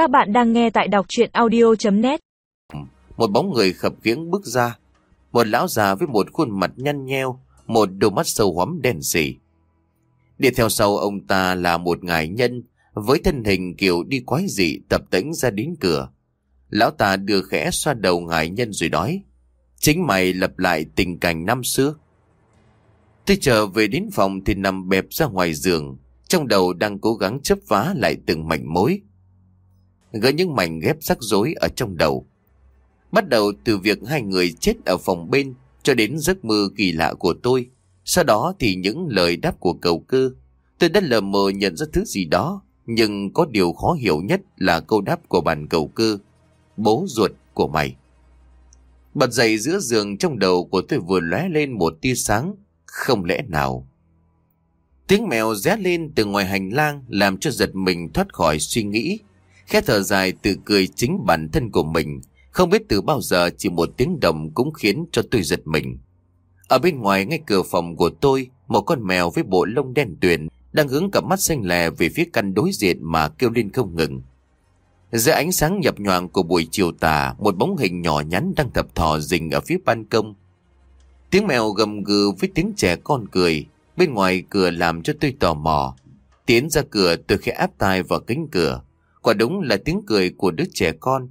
Các bạn đang nghe tại đọc chuyện audio.net Một bóng người khập khiễng bước ra. Một lão già với một khuôn mặt nhăn nheo, một đôi mắt sâu hoắm đen sì. Đi theo sau ông ta là một ngài nhân với thân hình kiểu đi quái dị tập tễnh ra đến cửa. Lão ta đưa khẽ xoa đầu ngài nhân rồi nói Chính mày lập lại tình cảnh năm xưa. Tôi trở về đến phòng thì nằm bẹp ra ngoài giường, trong đầu đang cố gắng chấp vá lại từng mảnh mối. Gỡ những mảnh ghép rắc rối ở trong đầu. Bắt đầu từ việc hai người chết ở phòng bên cho đến giấc mơ kỳ lạ của tôi. Sau đó thì những lời đáp của cầu cơ. Tôi đã lờ mờ nhận ra thứ gì đó, nhưng có điều khó hiểu nhất là câu đáp của bàn cầu cơ. Bố ruột của mày. Bật dậy giữa giường trong đầu của tôi vừa lóe lên một tia sáng, không lẽ nào? Tiếng mèo ré lên từ ngoài hành lang làm cho giật mình thoát khỏi suy nghĩ. Khẽ thở dài tự cười chính bản thân của mình. Không biết từ bao giờ chỉ một tiếng đồng cũng khiến cho tôi giật mình. Ở bên ngoài ngay cửa phòng của tôi, một con mèo với bộ lông đen tuyền đang hướng cặp mắt xanh lè về phía căn đối diện mà kêu lên không ngừng. Giữa ánh sáng nhập nhoàng của buổi chiều tà, một bóng hình nhỏ nhắn đang thập thò rình ở phía ban công. Tiếng mèo gầm gừ với tiếng trẻ con cười, bên ngoài cửa làm cho tôi tò mò. Tiến ra cửa tôi khẽ áp tai vào cánh cửa. Quả đúng là tiếng cười của đứa trẻ con.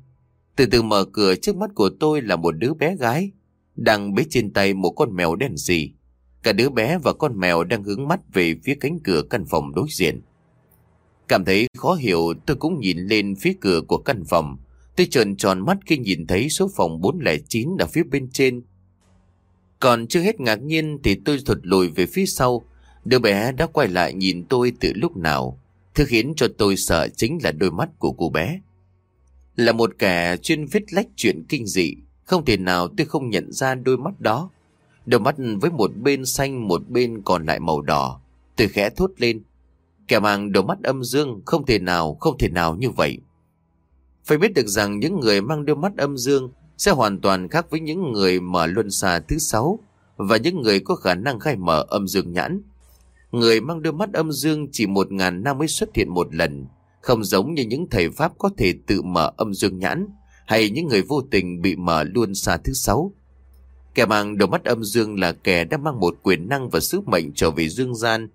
Từ từ mở cửa trước mắt của tôi là một đứa bé gái, đang bế trên tay một con mèo đen gì. Cả đứa bé và con mèo đang hướng mắt về phía cánh cửa căn phòng đối diện. Cảm thấy khó hiểu tôi cũng nhìn lên phía cửa của căn phòng. Tôi trợn tròn mắt khi nhìn thấy số phòng 409 ở phía bên trên. Còn chưa hết ngạc nhiên thì tôi thụt lùi về phía sau. Đứa bé đã quay lại nhìn tôi từ lúc nào. Thứ khiến cho tôi sợ chính là đôi mắt của cô bé. Là một kẻ chuyên viết lách chuyện kinh dị. Không thể nào tôi không nhận ra đôi mắt đó. Đôi mắt với một bên xanh một bên còn lại màu đỏ. Tôi khẽ thốt lên. Kẻ mang đôi mắt âm dương không thể nào, không thể nào như vậy. Phải biết được rằng những người mang đôi mắt âm dương sẽ hoàn toàn khác với những người mở luân xa thứ sáu và những người có khả năng khai mở âm dương nhãn. Người mang đôi mắt âm dương chỉ một ngàn năm mới xuất hiện một lần, không giống như những thầy Pháp có thể tự mở âm dương nhãn hay những người vô tình bị mở luôn xa thứ sáu. Kẻ mang đôi mắt âm dương là kẻ đã mang một quyền năng và sứ mệnh trở về dương gian.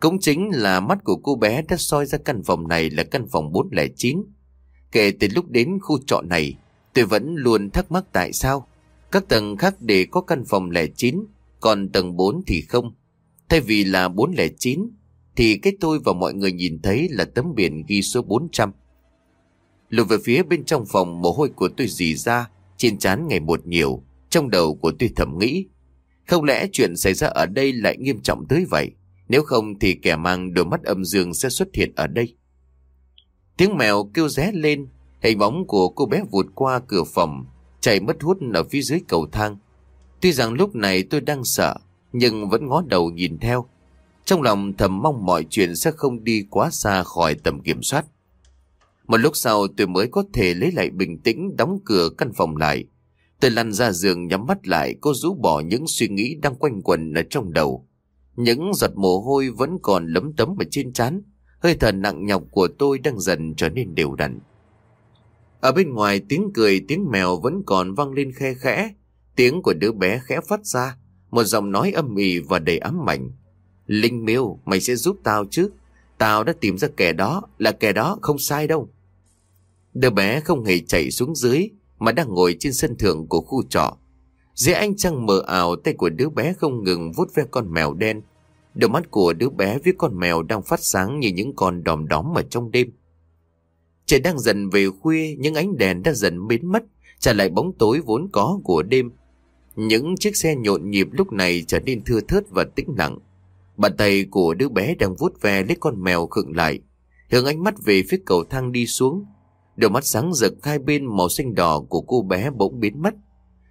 Cũng chính là mắt của cô bé đã soi ra căn phòng này là căn phòng 409. Kể từ lúc đến khu trọ này, tôi vẫn luôn thắc mắc tại sao các tầng khác để có căn phòng 09, còn tầng 4 thì không. Thay vì là 409, thì cái tôi và mọi người nhìn thấy là tấm biển ghi số 400. Lùi về phía bên trong phòng mồ hôi của tôi dì ra, trên trán ngày một nhiều, trong đầu của tôi thầm nghĩ. Không lẽ chuyện xảy ra ở đây lại nghiêm trọng tới vậy? Nếu không thì kẻ mang đôi mắt âm dương sẽ xuất hiện ở đây. Tiếng mèo kêu ré lên, hình bóng của cô bé vụt qua cửa phòng, chạy mất hút ở phía dưới cầu thang. Tuy rằng lúc này tôi đang sợ, nhưng vẫn ngó đầu nhìn theo. Trong lòng thầm mong mọi chuyện sẽ không đi quá xa khỏi tầm kiểm soát. Một lúc sau, tôi mới có thể lấy lại bình tĩnh, đóng cửa căn phòng lại. Tôi lăn ra giường nhắm mắt lại cô rũ bỏ những suy nghĩ đang quanh quẩn ở trong đầu. Những giọt mồ hôi vẫn còn lấm tấm ở trên trán. Hơi thở nặng nhọc của tôi đang dần trở nên đều đặn. Ở bên ngoài, tiếng cười, tiếng mèo vẫn còn vang lên khe khẽ. Tiếng của đứa bé khẽ phát ra. Một giọng nói âm ỉ và đầy ám mảnh, Linh miêu, mày sẽ giúp tao chứ. Tao đã tìm ra kẻ đó, là kẻ đó không sai đâu. Đứa bé không hề chạy xuống dưới, mà đang ngồi trên sân thượng của khu trọ. Dưới ánh trăng mờ ảo, tay của đứa bé không ngừng vuốt ve con mèo đen. Đôi mắt của đứa bé với con mèo đang phát sáng như những con đom đóm ở trong đêm. Trời đang dần về khuya, những ánh đèn đã dần biến mất, trả lại bóng tối vốn có của đêm. Những chiếc xe nhộn nhịp lúc này trở nên thưa thớt và tĩnh lặng. Bàn tay của đứa bé đang vuốt ve lấy con mèo khựng lại, hướng ánh mắt về phía cầu thang đi xuống. Đôi mắt sáng rực hai bên màu xanh đỏ của cô bé bỗng biến mất.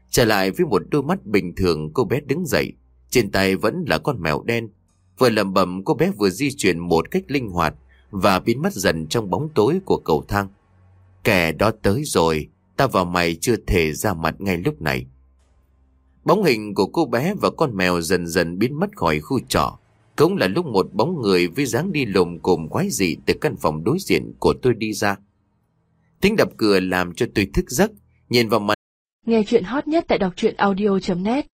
Trở lại với một đôi mắt bình thường cô bé đứng dậy, trên tay vẫn là con mèo đen. Vừa lầm bầm cô bé vừa di chuyển một cách linh hoạt và biến mất dần trong bóng tối của cầu thang. Kẻ đó tới rồi, ta và mày chưa thể ra mặt ngay lúc này. Bóng hình của cô bé và con mèo dần dần biến mất khỏi khu trọ. Cũng là lúc một bóng người với dáng đi lùm cồm quái dị từ căn phòng đối diện của tôi đi ra. Tiếng đập cửa làm cho tôi thức giấc, nhìn vào mặt. Nghe chuyện hot nhất tại đọc truyện audio.net